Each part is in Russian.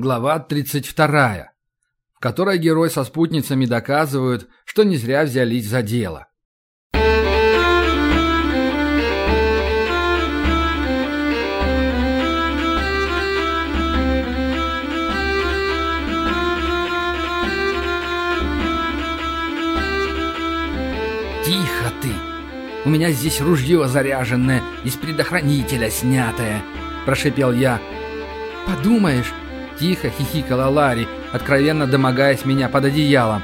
Глава 32, в которой герой со спутницами доказывают, что не зря взялись за дело. «Тихо ты! У меня здесь ружье заряженное, из предохранителя снятое!» – прошипел я. «Подумаешь!» – тихо хихикала Ларри, откровенно домогаясь меня под одеялом.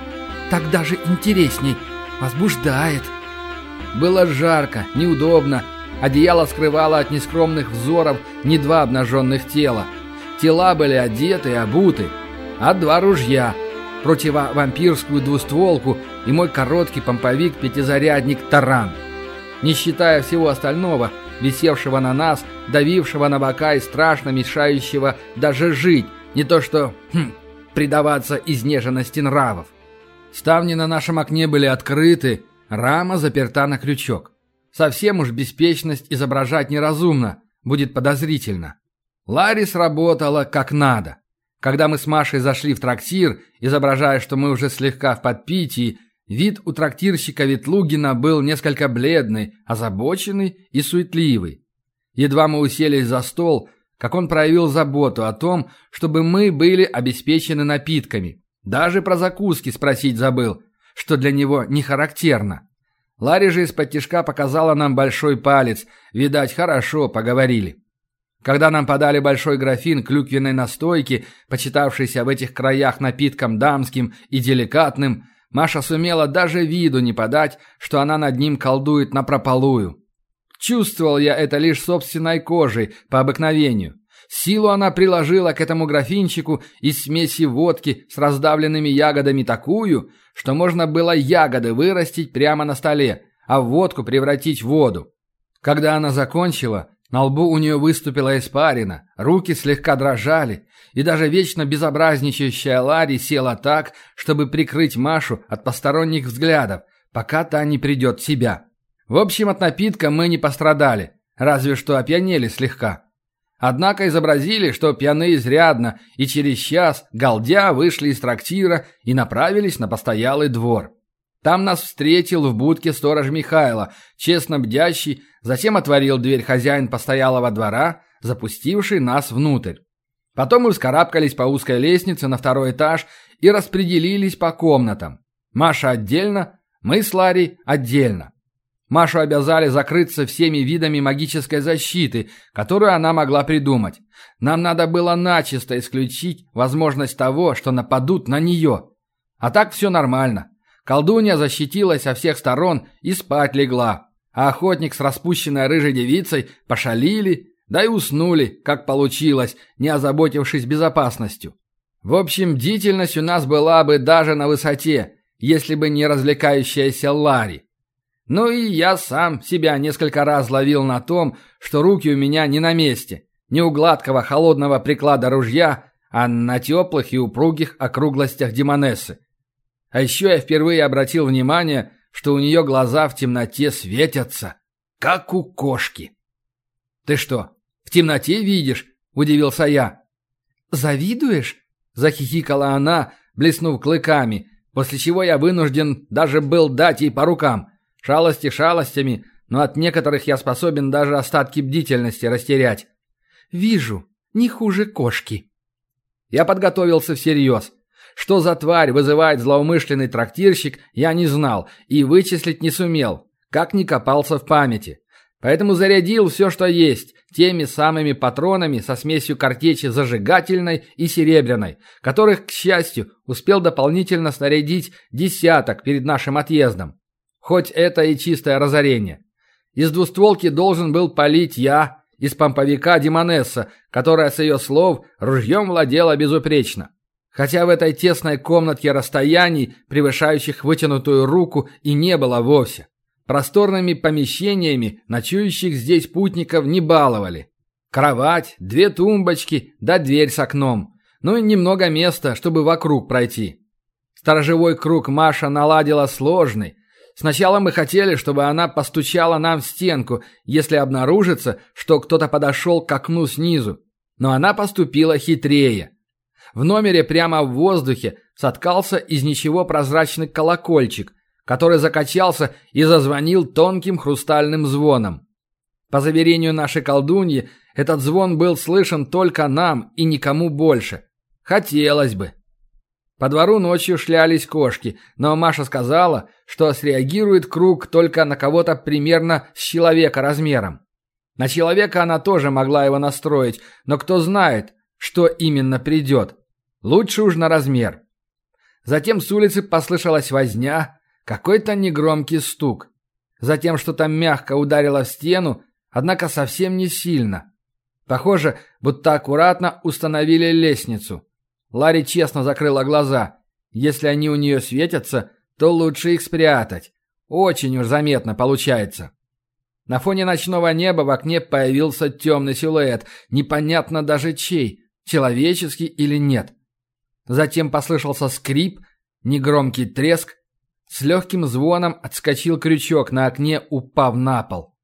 «Так даже интересней! Возбуждает!» Было жарко, неудобно. Одеяло скрывало от нескромных взоров не два обнаженных тела. Тела были одеты и обуты, а два ружья – противовампирскую двустволку и мой короткий помповик-пятизарядник «Таран». Не считая всего остального, висевшего на нас, давившего на бока и страшно мешающего даже жить, не то что хм, предаваться изнеженности нравов. Ставни на нашем окне были открыты, рама заперта на крючок. Совсем уж беспечность изображать неразумно, будет подозрительно. Ларри сработала как надо. Когда мы с Машей зашли в трактир, изображая, что мы уже слегка в подпитии, вид у трактирщика Ветлугина был несколько бледный, озабоченный и суетливый. Едва мы уселись за стол, как он проявил заботу о том, чтобы мы были обеспечены напитками. Даже про закуски спросить забыл, что для него не характерно. Ларри же из-под тишка показала нам большой палец. Видать, хорошо поговорили. Когда нам подали большой графин клюквенной настойки, почитавшейся в этих краях напитком дамским и деликатным, Маша сумела даже виду не подать, что она над ним колдует напропалую. Чувствовал я это лишь собственной кожей, по обыкновению. Силу она приложила к этому графинчику из смеси водки с раздавленными ягодами такую, что можно было ягоды вырастить прямо на столе, а водку превратить в воду. Когда она закончила, на лбу у нее выступила испарина, руки слегка дрожали, и даже вечно безобразничающая Ларри села так, чтобы прикрыть Машу от посторонних взглядов, пока та не придет в себя. В общем, от напитка мы не пострадали, разве что опьянели слегка. Однако изобразили, что пьяны изрядно, и через час, галдя, вышли из трактира и направились на постоялый двор. Там нас встретил в будке сторож Михайло, честно бдящий, затем отворил дверь хозяин постоялого двора, запустивший нас внутрь. Потом мы вскарабкались по узкой лестнице на второй этаж и распределились по комнатам. Маша отдельно, мы с Ларей отдельно. Машу обязали закрыться всеми видами магической защиты, которую она могла придумать. Нам надо было начисто исключить возможность того, что нападут на нее. А так все нормально. Колдунья защитилась со всех сторон и спать легла. А охотник с распущенной рыжей девицей пошалили, да и уснули, как получилось, не озаботившись безопасностью. В общем, бдительность у нас была бы даже на высоте, если бы не развлекающаяся Ларри. Ну и я сам себя несколько раз ловил на том, что руки у меня не на месте, не у гладкого холодного приклада ружья, а на теплых и упругих округлостях демонессы. А еще я впервые обратил внимание, что у нее глаза в темноте светятся, как у кошки. «Ты что, в темноте видишь?» – удивился я. «Завидуешь?» – захихикала она, блеснув клыками, после чего я вынужден даже был дать ей по рукам. Шалости шалостями, но от некоторых я способен даже остатки бдительности растерять. «Вижу, не хуже кошки». Я подготовился всерьез – что за тварь вызывает злоумышленный трактирщик, я не знал и вычислить не сумел, как ни копался в памяти. Поэтому зарядил все, что есть, теми самыми патронами со смесью картечи зажигательной и серебряной, которых, к счастью, успел дополнительно снарядить десяток перед нашим отъездом. Хоть это и чистое разорение. Из двустволки должен был палить я, из помповика Димонесса, которая, с ее слов, ружьем владела безупречно. Хотя в этой тесной комнатке расстояний, превышающих вытянутую руку, и не было вовсе. Просторными помещениями ночующих здесь путников не баловали. Кровать, две тумбочки, да дверь с окном. Ну и немного места, чтобы вокруг пройти. Сторожевой круг Маша наладила сложный. Сначала мы хотели, чтобы она постучала нам в стенку, если обнаружится, что кто-то подошел к окну снизу. Но она поступила хитрее. В номере прямо в воздухе соткался из ничего прозрачный колокольчик, который закачался и зазвонил тонким хрустальным звоном. По заверению нашей колдуньи, этот звон был слышен только нам и никому больше. Хотелось бы. По двору ночью шлялись кошки, но Маша сказала, что среагирует круг только на кого-то примерно с человека размером. На человека она тоже могла его настроить, но кто знает, что именно придет. Лучше уж на размер. Затем с улицы послышалась возня, какой-то негромкий стук. Затем что-то мягко ударило в стену, однако совсем не сильно. Похоже, будто аккуратно установили лестницу. Ларри честно закрыла глаза. Если они у нее светятся, то лучше их спрятать. Очень уж заметно получается. На фоне ночного неба в окне появился темный силуэт, непонятно даже чей, человеческий или нет. Затем послышался скрип, негромкий треск, с легким звоном отскочил крючок на окне, упав на пол.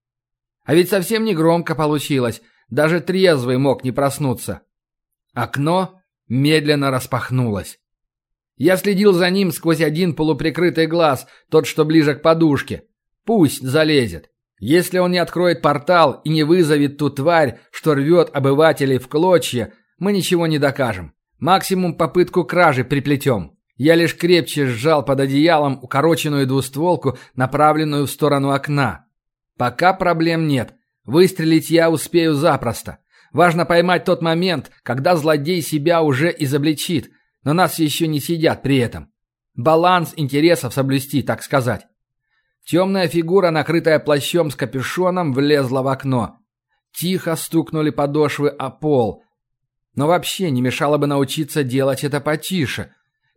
А ведь совсем не громко получилось, даже трезвый мог не проснуться. Окно медленно распахнулась. Я следил за ним сквозь один полуприкрытый глаз, тот, что ближе к подушке. Пусть залезет. Если он не откроет портал и не вызовет ту тварь, что рвет обывателей в клочья, мы ничего не докажем. Максимум попытку кражи приплетем. Я лишь крепче сжал под одеялом укороченную двустволку, направленную в сторону окна. Пока проблем нет. Выстрелить я успею запросто. Важно поймать тот момент, когда злодей себя уже изобличит, но нас еще не сидят при этом. Баланс интересов соблюсти, так сказать. Темная фигура, накрытая плащом с капюшоном, влезла в окно. Тихо стукнули подошвы о пол. Но вообще не мешало бы научиться делать это потише.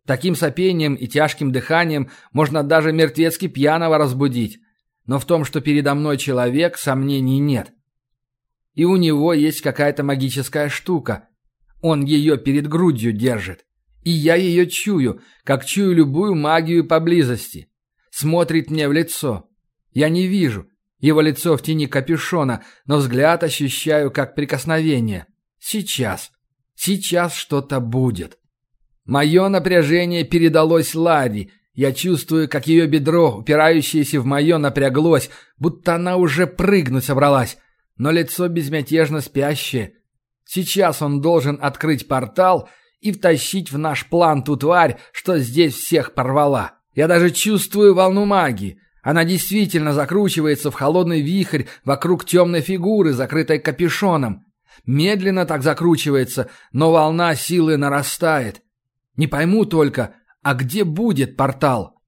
Таким сопением и тяжким дыханием можно даже мертвецки пьяного разбудить. Но в том, что передо мной человек, сомнений нет. И у него есть какая-то магическая штука. Он ее перед грудью держит. И я ее чую, как чую любую магию поблизости. Смотрит мне в лицо. Я не вижу. Его лицо в тени капюшона, но взгляд ощущаю как прикосновение. Сейчас. Сейчас что-то будет. Мое напряжение передалось Ладе. Я чувствую, как ее бедро, упирающееся в мое, напряглось, будто она уже прыгнуть собралась но лицо безмятежно спящее. Сейчас он должен открыть портал и втащить в наш план ту тварь, что здесь всех порвала. Я даже чувствую волну магии. Она действительно закручивается в холодный вихрь вокруг темной фигуры, закрытой капюшоном. Медленно так закручивается, но волна силы нарастает. Не пойму только, а где будет портал?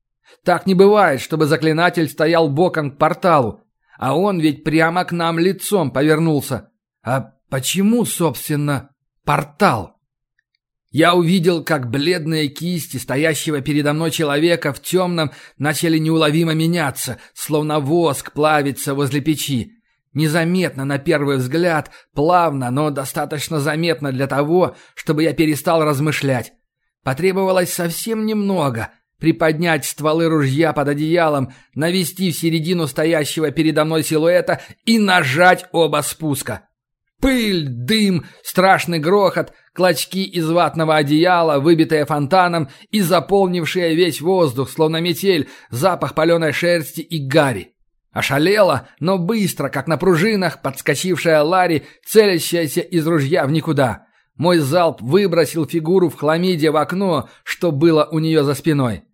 Так не бывает, чтобы заклинатель стоял боком к порталу. А он ведь прямо к нам лицом повернулся. А почему, собственно, портал? Я увидел, как бледные кисти стоящего передо мной человека в темном начали неуловимо меняться, словно воск плавится возле печи. Незаметно на первый взгляд, плавно, но достаточно заметно для того, чтобы я перестал размышлять. Потребовалось совсем немного — приподнять стволы ружья под одеялом, навести в середину стоящего передо мной силуэта и нажать оба спуска. Пыль, дым, страшный грохот, клочки из ватного одеяла, выбитые фонтаном и заполнившие весь воздух, словно метель, запах паленой шерсти и гари. Ошалела, но быстро, как на пружинах, подскочившая Ларри, целящаяся из ружья в никуда. Мой залп выбросил фигуру в хламиде в окно, что было у нее за спиной.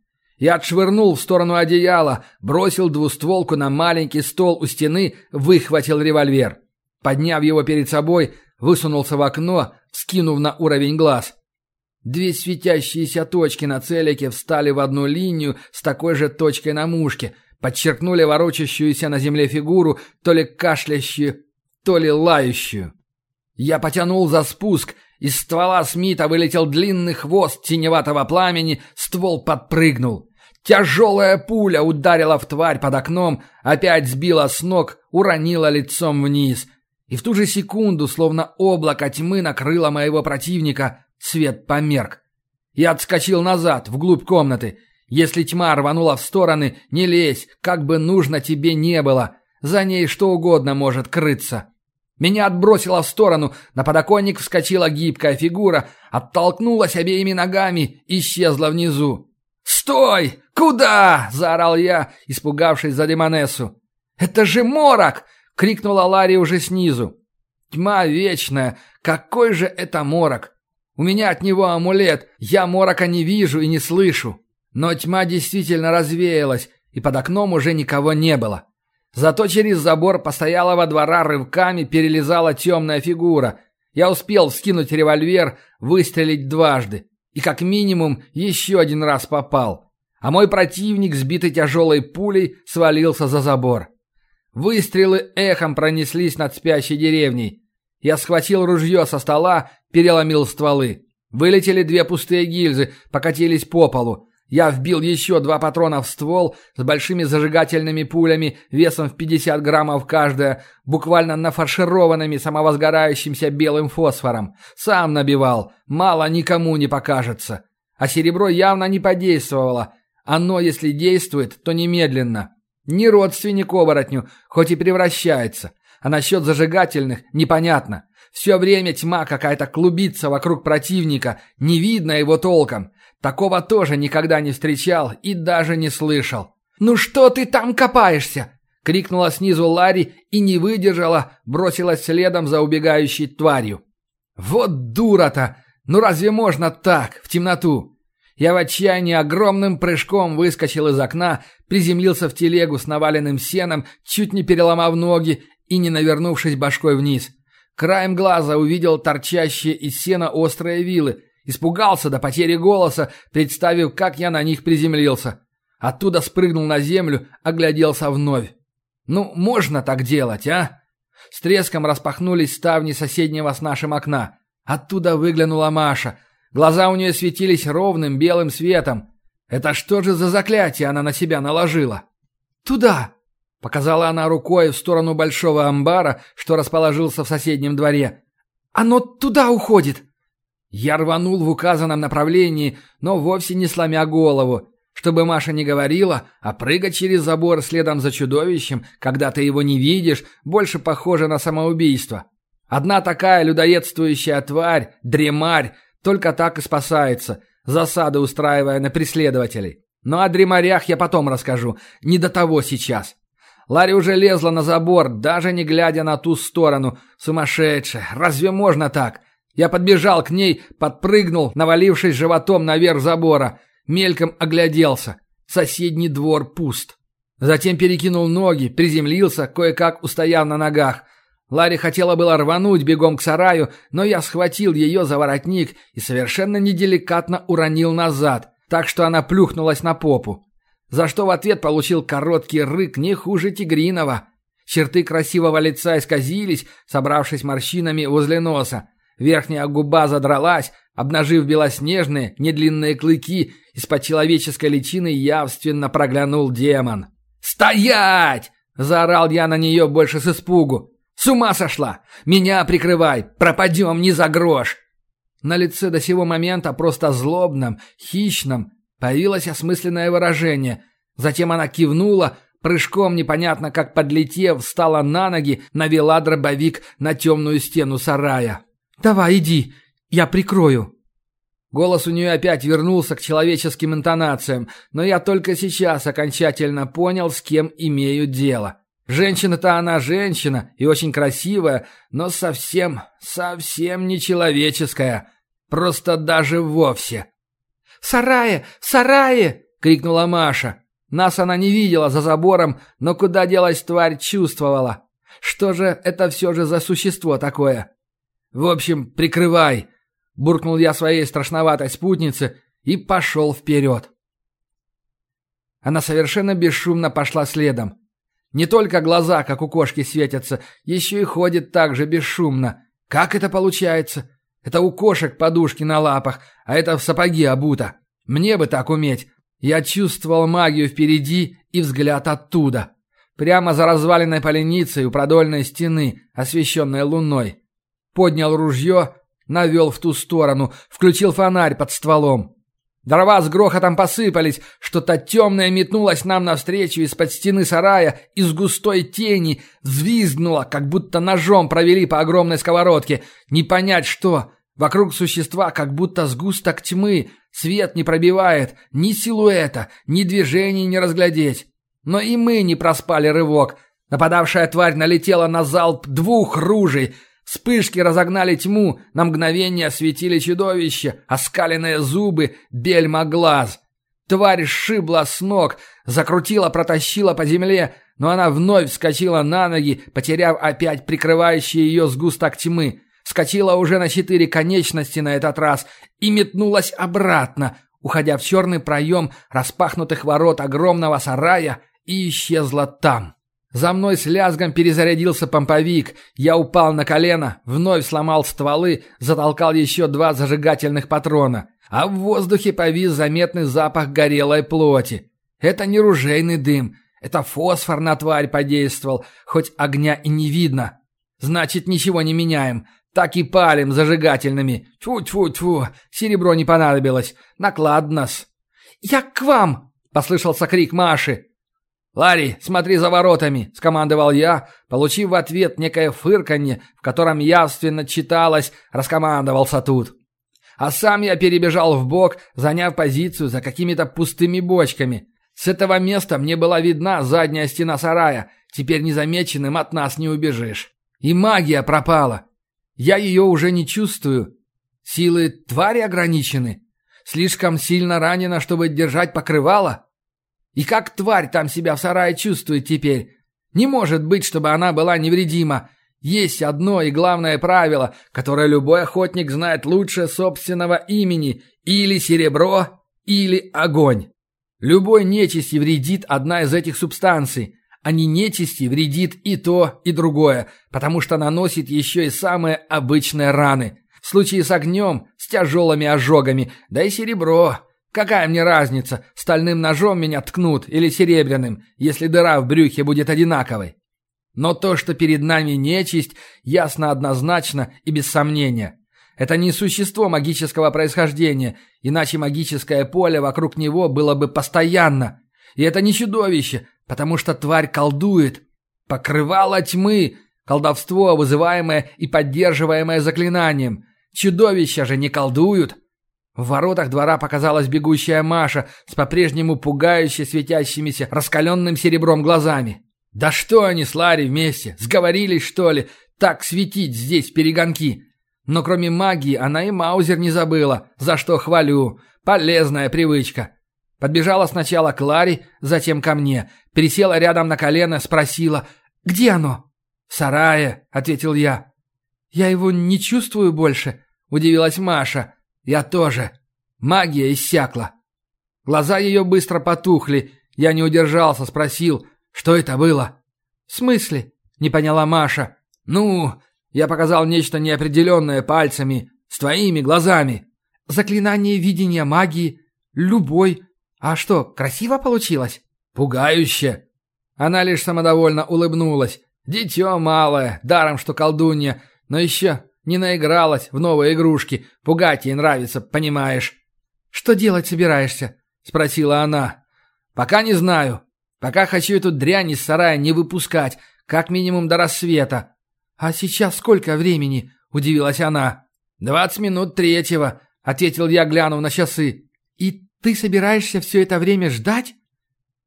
Я отшвырнул в сторону одеяла, бросил двустволку на маленький стол у стены, выхватил револьвер. Подняв его перед собой, высунулся в окно, скинув на уровень глаз. Две светящиеся точки на целике встали в одну линию с такой же точкой на мушке, подчеркнули ворочащуюся на земле фигуру, то ли кашлящую, то ли лающую. Я потянул за спуск — из ствола Смита вылетел длинный хвост теневатого пламени, ствол подпрыгнул. Тяжелая пуля ударила в тварь под окном, опять сбила с ног, уронила лицом вниз. И в ту же секунду, словно облако тьмы накрыло моего противника, свет померк. Я отскочил назад, вглубь комнаты. Если тьма рванула в стороны, не лезь, как бы нужно тебе не было. За ней что угодно может крыться. Меня отбросило в сторону, на подоконник вскочила гибкая фигура, оттолкнулась обеими ногами, исчезла внизу. «Стой! Куда?» – заорал я, испугавшись за Демонессу. «Это же морок!» – крикнула Ларри уже снизу. «Тьма вечная! Какой же это морок! У меня от него амулет, я морока не вижу и не слышу. Но тьма действительно развеялась, и под окном уже никого не было. Зато через забор постоялого двора рывками перелезала темная фигура. Я успел вскинуть револьвер, выстрелить дважды. И как минимум еще один раз попал. А мой противник, сбитый тяжелой пулей, свалился за забор. Выстрелы эхом пронеслись над спящей деревней. Я схватил ружье со стола, переломил стволы. Вылетели две пустые гильзы, покатились по полу. Я вбил еще два патрона в ствол с большими зажигательными пулями весом в 50 граммов каждая, буквально нафаршированными самовозгорающимся белым фосфором. Сам набивал, мало никому не покажется. А серебро явно не подействовало. Оно, если действует, то немедленно. Не родственник оборотню, хоть и превращается. А насчет зажигательных непонятно. Все время тьма какая-то клубится вокруг противника, не видно его толком. Такого тоже никогда не встречал и даже не слышал. «Ну что ты там копаешься?» — крикнула снизу Ларри и не выдержала, бросилась следом за убегающей тварью. «Вот дура-то! Ну разве можно так, в темноту?» Я в отчаянии огромным прыжком выскочил из окна, приземлился в телегу с наваленным сеном, чуть не переломав ноги и не навернувшись башкой вниз. Краем глаза увидел торчащие из сена острые вилы — Испугался до потери голоса, представив, как я на них приземлился. Оттуда спрыгнул на землю, огляделся вновь. Ну, можно так делать, а? С треском распахнулись ставни соседнего с нашим окна. Оттуда выглянула Маша. Глаза у нее светились ровным белым светом. Это что же за заклятие она на себя наложила? «Туда!» — показала она рукой в сторону большого амбара, что расположился в соседнем дворе. «Оно туда уходит!» Я рванул в указанном направлении, но вовсе не сломя голову. Чтобы Маша не говорила, а прыгать через забор следом за чудовищем, когда ты его не видишь, больше похоже на самоубийство. Одна такая людоедствующая тварь, дремарь, только так и спасается, засады устраивая на преследователей. Ну о дремарях я потом расскажу, не до того сейчас. Ларри уже лезла на забор, даже не глядя на ту сторону. Сумасшедшая, разве можно так? Я подбежал к ней, подпрыгнул, навалившись животом наверх забора. Мельком огляделся. Соседний двор пуст. Затем перекинул ноги, приземлился, кое-как устояв на ногах. Ларри хотела было рвануть бегом к сараю, но я схватил ее за воротник и совершенно неделикатно уронил назад, так что она плюхнулась на попу. За что в ответ получил короткий рык не хуже тигриного. Черты красивого лица исказились, собравшись морщинами возле носа. Верхняя губа задралась, обнажив белоснежные, недлинные клыки, из-под человеческой личины явственно проглянул демон. «Стоять!» – заорал я на нее больше с испугу. «С ума сошла! Меня прикрывай! Пропадем не за грош!» На лице до сего момента просто злобном, хищном появилось осмысленное выражение. Затем она кивнула, прыжком непонятно как подлетев, встала на ноги, навела дробовик на темную стену сарая. «Давай, иди, я прикрою». Голос у нее опять вернулся к человеческим интонациям, но я только сейчас окончательно понял, с кем имею дело. Женщина-то она женщина и очень красивая, но совсем, совсем не человеческая. Просто даже вовсе. «В сарае! В сарае!» — крикнула Маша. Нас она не видела за забором, но куда делась тварь чувствовала. Что же это все же за существо такое? В общем, прикрывай!» Буркнул я своей страшноватой спутнице и пошел вперед. Она совершенно бесшумно пошла следом. Не только глаза, как у кошки, светятся, еще и ходит так же бесшумно. Как это получается? Это у кошек подушки на лапах, а это в сапоги обуто. Мне бы так уметь. Я чувствовал магию впереди и взгляд оттуда. Прямо за разваленной поленницей у продольной стены, освещенной луной. Поднял ружье, навел в ту сторону, включил фонарь под стволом. Дрова с грохотом посыпались, что-то темное метнулось нам навстречу из-под стены сарая, из густой тени, взвизгнуло, как будто ножом провели по огромной сковородке. Не понять что. Вокруг существа как будто сгусток тьмы, свет не пробивает, ни силуэта, ни движений не разглядеть. Но и мы не проспали рывок. Нападавшая тварь налетела на залп двух ружей — Вспышки разогнали тьму, на мгновение осветили чудовище, оскаленные зубы, бельма глаз. Тварь сшибла с ног, закрутила, протащила по земле, но она вновь вскочила на ноги, потеряв опять прикрывающий ее сгусток тьмы. Вскочила уже на четыре конечности на этот раз и метнулась обратно, уходя в черный проем распахнутых ворот огромного сарая и исчезла там. За мной с лязгом перезарядился помповик. Я упал на колено, вновь сломал стволы, затолкал еще два зажигательных патрона. А в воздухе повис заметный запах горелой плоти. Это не ружейный дым, это фосфор на тварь подействовал, хоть огня и не видно. Значит, ничего не меняем. Так и палим зажигательными. Тьфу-тьфу-тьфу, серебро не понадобилось. Накладно-с. «Я к вам!» — послышался крик Маши. «Ларри, смотри за воротами!» – скомандовал я, получив в ответ некое фырканье, в котором явственно читалось «раскомандовался тут». А сам я перебежал в бок, заняв позицию за какими-то пустыми бочками. С этого места мне была видна задняя стена сарая, теперь незамеченным от нас не убежишь. И магия пропала. Я ее уже не чувствую. Силы твари ограничены. Слишком сильно ранена, чтобы держать покрывало. И как тварь там себя в сарае чувствует теперь? Не может быть, чтобы она была невредима. Есть одно и главное правило, которое любой охотник знает лучше собственного имени. Или серебро, или огонь. Любой нечисти вредит одна из этих субстанций. А не нечисти вредит и то, и другое, потому что наносит еще и самые обычные раны. В случае с огнем, с тяжелыми ожогами, да и серебро – Какая мне разница, стальным ножом меня ткнут или серебряным, если дыра в брюхе будет одинаковой? Но то, что перед нами нечисть, ясно однозначно и без сомнения. Это не существо магического происхождения, иначе магическое поле вокруг него было бы постоянно. И это не чудовище, потому что тварь колдует. Покрывало тьмы, колдовство, вызываемое и поддерживаемое заклинанием. Чудовища же не колдуют. В воротах двора показалась бегущая Маша с по-прежнему пугающе светящимися раскаленным серебром глазами. «Да что они с Ларри вместе? Сговорились, что ли? Так светить здесь перегонки!» Но кроме магии она и Маузер не забыла, за что хвалю. Полезная привычка. Подбежала сначала к Ларе, затем ко мне. Пересела рядом на колено, спросила «Где оно?» «В сарае», — ответил я. «Я его не чувствую больше», — удивилась Маша. «Я тоже. Магия иссякла». Глаза ее быстро потухли. Я не удержался, спросил, что это было. «В смысле?» — не поняла Маша. «Ну...» — я показал нечто неопределенное пальцами, с твоими глазами. «Заклинание видения магии. Любой. А что, красиво получилось?» «Пугающе!» Она лишь самодовольно улыбнулась. «Дитё малое, даром что колдунья, но еще не наигралась в новые игрушки. Пугать ей нравится, понимаешь. «Что делать собираешься?» — спросила она. «Пока не знаю. Пока хочу эту дрянь из сарая не выпускать, как минимум до рассвета». «А сейчас сколько времени?» — удивилась она. «Двадцать минут третьего», — ответил я, глянув на часы. «И ты собираешься все это время ждать?»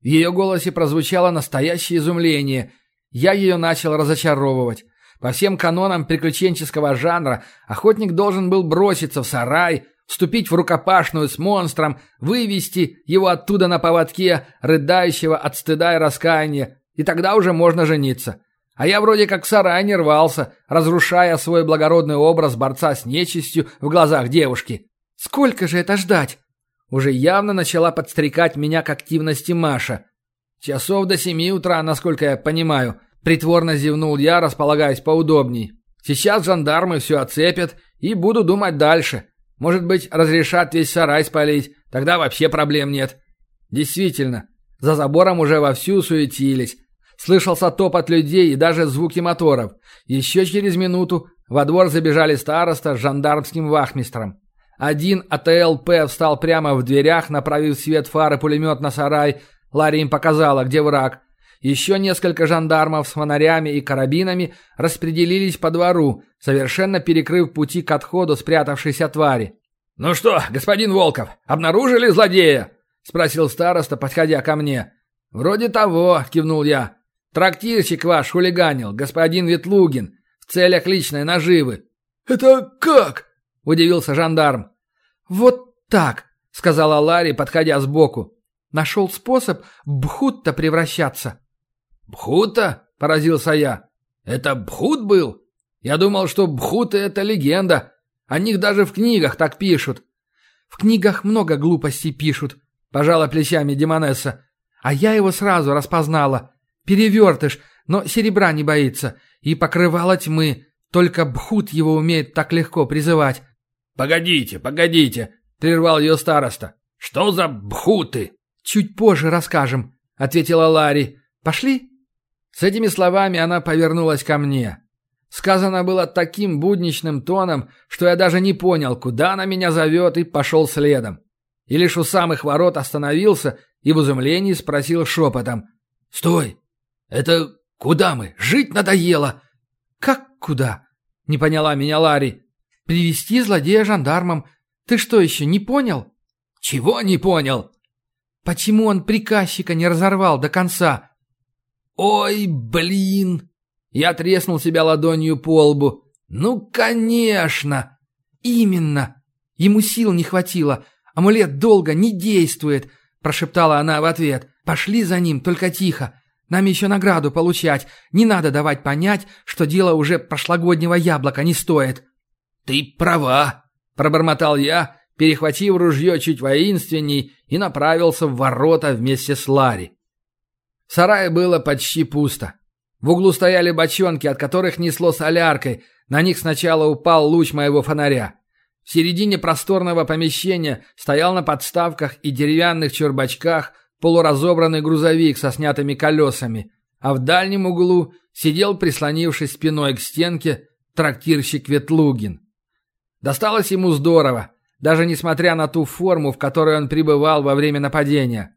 В ее голосе прозвучало настоящее изумление. Я ее начал разочаровывать. По всем канонам приключенческого жанра охотник должен был броситься в сарай, вступить в рукопашную с монстром, вывести его оттуда на поводке, рыдающего от стыда и раскаяния, и тогда уже можно жениться. А я вроде как в сарай не рвался, разрушая свой благородный образ борца с нечистью в глазах девушки. «Сколько же это ждать?» Уже явно начала подстрекать меня к активности Маша. «Часов до семи утра, насколько я понимаю», Притворно зевнул я, располагаясь поудобней. Сейчас жандармы все оцепят и буду думать дальше. Может быть, разрешат весь сарай спалить, тогда вообще проблем нет. Действительно, за забором уже вовсю суетились. Слышался топот людей и даже звуки моторов. Еще через минуту во двор забежали староста с жандармским вахмистром. Один АТЛП встал прямо в дверях, направив свет фары пулемет на сарай. Ларри им показала, где враг. Еще несколько жандармов с фонарями и карабинами распределились по двору, совершенно перекрыв пути к отходу спрятавшейся твари. «Ну что, господин Волков, обнаружили злодея?» — спросил староста, подходя ко мне. «Вроде того», — кивнул я. «Трактирщик ваш хулиганил, господин Ветлугин, в целях личной наживы». «Это как?» — удивился жандарм. «Вот так», — сказала Ларри, подходя сбоку. «Нашел способ в бхутта превращаться». «Бхута?» – поразился я. «Это Бхут был? Я думал, что Бхуты – это легенда. О них даже в книгах так пишут». «В книгах много глупостей пишут», – пожала плечами Демонесса. «А я его сразу распознала. Перевертыш, но серебра не боится. И покрывало тьмы. Только Бхут его умеет так легко призывать». «Погодите, погодите», – прервал ее староста. «Что за Бхуты?» «Чуть позже расскажем», – ответила Ларри. «Пошли?» С этими словами она повернулась ко мне. Сказано было таким будничным тоном, что я даже не понял, куда она меня зовет, и пошел следом. И лишь у самых ворот остановился и в изумлении спросил шепотом. «Стой! Это куда мы? Жить надоело!» «Как куда?» — не поняла меня Ларри. «Привести злодея жандармам. Ты что еще, не понял?» «Чего не понял?» «Почему он приказчика не разорвал до конца?» «Ой, блин!» Я треснул себя ладонью по лбу. «Ну, конечно!» «Именно! Ему сил не хватило. Амулет долго не действует!» Прошептала она в ответ. «Пошли за ним, только тихо. Нам еще награду получать. Не надо давать понять, что дело уже прошлогоднего яблока не стоит». «Ты права!» – пробормотал я, перехватив ружье чуть воинственней и направился в ворота вместе с Ларри. В было почти пусто. В углу стояли бочонки, от которых несло соляркой. На них сначала упал луч моего фонаря. В середине просторного помещения стоял на подставках и деревянных чурбачках полуразобранный грузовик со снятыми колесами, а в дальнем углу сидел, прислонившись спиной к стенке, трактирщик Ветлугин. Досталось ему здорово, даже несмотря на ту форму, в которой он пребывал во время нападения.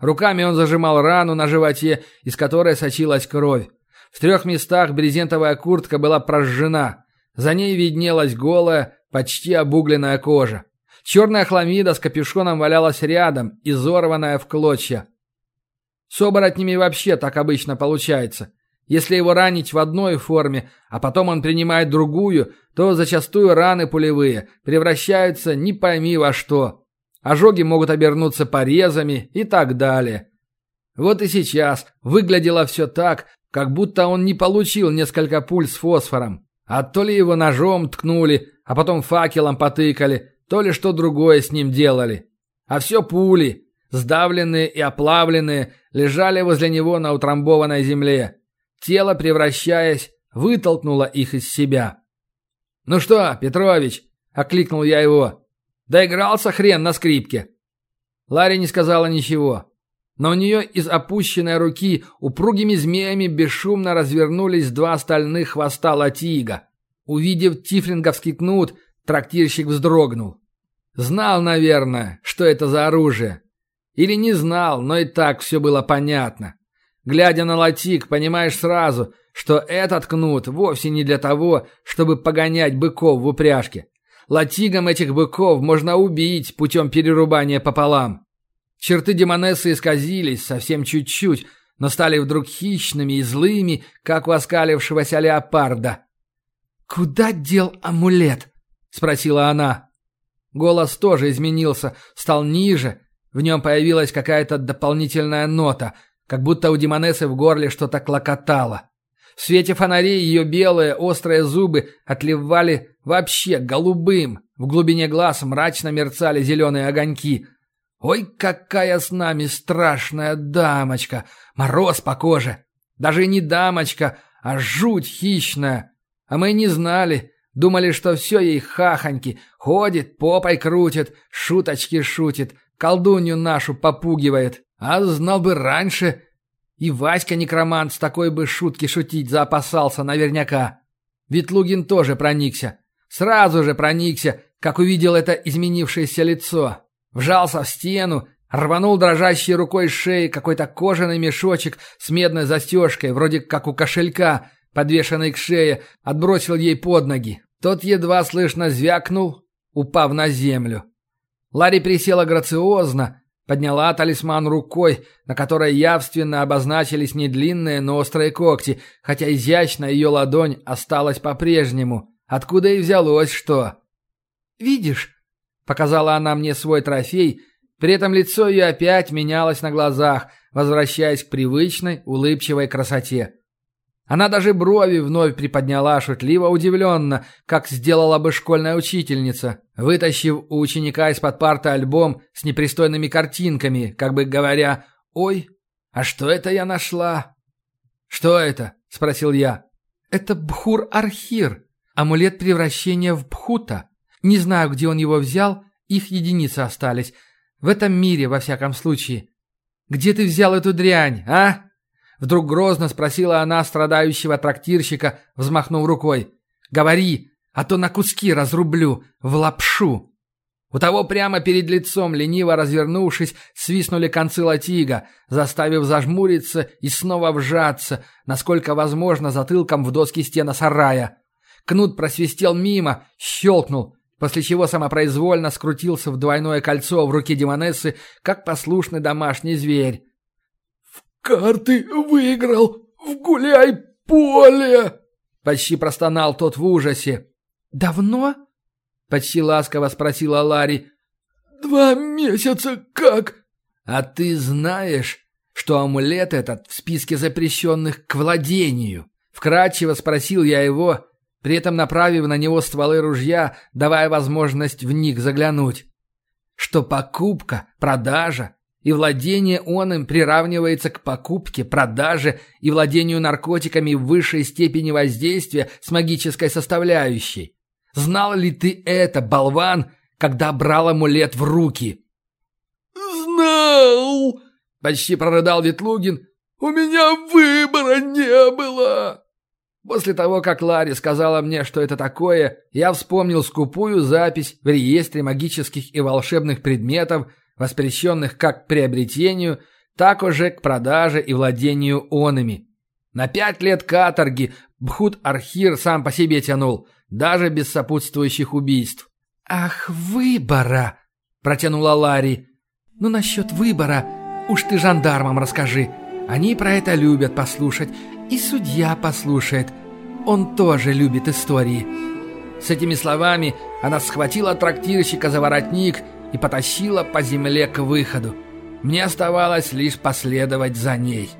Руками он зажимал рану на животе, из которой сочилась кровь. В трех местах брезентовая куртка была прожжена. За ней виднелась голая, почти обугленная кожа. Черная хламида с капюшоном валялась рядом, изорванная в клочья. С оборотнями вообще так обычно получается. Если его ранить в одной форме, а потом он принимает другую, то зачастую раны пулевые превращаются не пойми во что. Ожоги могут обернуться порезами и так далее. Вот и сейчас выглядело все так, как будто он не получил несколько пуль с фосфором. А то ли его ножом ткнули, а потом факелом потыкали, то ли что другое с ним делали. А все пули, сдавленные и оплавленные, лежали возле него на утрамбованной земле. Тело, превращаясь, вытолкнуло их из себя. «Ну что, Петрович?» – окликнул я его. Доигрался хрен на скрипке. Ларри не сказала ничего. Но у нее из опущенной руки упругими змеями бесшумно развернулись два стальных хвоста латига. Увидев тифлинговский кнут, трактирщик вздрогнул. Знал, наверное, что это за оружие. Или не знал, но и так все было понятно. Глядя на латик, понимаешь сразу, что этот кнут вовсе не для того, чтобы погонять быков в упряжке. Латигам этих быков можно убить путем перерубания пополам. Черты демонессы исказились совсем чуть-чуть, но стали вдруг хищными и злыми, как у оскалившегося леопарда. «Куда дел амулет?» — спросила она. Голос тоже изменился, стал ниже. В нем появилась какая-то дополнительная нота, как будто у демонессы в горле что-то клокотало. В свете фонарей ее белые острые зубы отливали вообще голубым. В глубине глаз мрачно мерцали зеленые огоньки. Ой, какая с нами страшная дамочка! Мороз по коже! Даже не дамочка, а жуть хищная. А мы не знали, думали, что все ей хахоньки. Ходит, попой крутит, шуточки шутит, колдунью нашу попугивает. А знал бы раньше, и Васька-некромант с такой бы шутки шутить заопасался наверняка. Ведь Лугин тоже проникся. Сразу же проникся, как увидел это изменившееся лицо. Вжался в стену, рванул дрожащей рукой шеи какой-то кожаный мешочек с медной застежкой, вроде как у кошелька, подвешенный к шее, отбросил ей под ноги. Тот едва слышно звякнул, упав на землю. Ларри присела грациозно, подняла талисман рукой, на которой явственно обозначились не длинные, но острые когти, хотя изящно ее ладонь осталась по-прежнему. Откуда и взялось что? «Видишь?» — показала она мне свой трофей, при этом лицо ее опять менялось на глазах, возвращаясь к привычной, улыбчивой красоте. Она даже брови вновь приподняла шутливо удивленно, как сделала бы школьная учительница, вытащив у ученика из-под парты альбом с непристойными картинками, как бы говоря «Ой, а что это я нашла?» «Что это?» — спросил я. «Это Бхур-Архир, амулет превращения в Бхута. Не знаю, где он его взял, их единицы остались. В этом мире, во всяком случае. Где ты взял эту дрянь, а?» Вдруг грозно спросила она страдающего трактирщика, взмахнув рукой. «Говори, а то на куски разрублю, в лапшу!» У того прямо перед лицом, лениво развернувшись, свистнули концы латига, заставив зажмуриться и снова вжаться, насколько возможно, затылком в доски стена сарая. Кнут просвистел мимо, щелкнул, после чего самопроизвольно скрутился в двойное кольцо в руке Демонессы, как послушный домашний зверь. «Карты выиграл! В гуляй-поле!» Почти простонал тот в ужасе. «Давно?» Почти ласково спросила Ларри. «Два месяца как?» «А ты знаешь, что амулет этот в списке запрещенных к владению?» Вкратчиво спросил я его, при этом направив на него стволы ружья, давая возможность в них заглянуть. Что покупка, продажа и владение он им приравнивается к покупке, продаже и владению наркотиками в высшей степени воздействия с магической составляющей. Знал ли ты это, болван, когда брал амулет в руки? «Знал!» — почти прорыдал Ветлугин. «У меня выбора не было!» После того, как Ларри сказала мне, что это такое, я вспомнил скупую запись в реестре магических и волшебных предметов, воспрещенных как к приобретению, так уже к продаже и владению онами. На пять лет каторги Бхут-Архир сам по себе тянул, даже без сопутствующих убийств. «Ах, выбора!» – протянула Ларри. «Ну, насчет выбора уж ты жандармам расскажи. Они про это любят послушать, и судья послушает. Он тоже любит истории». С этими словами она схватила трактирщика за воротник и потащила по земле к выходу. Мне оставалось лишь последовать за ней.